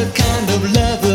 the kind of lover.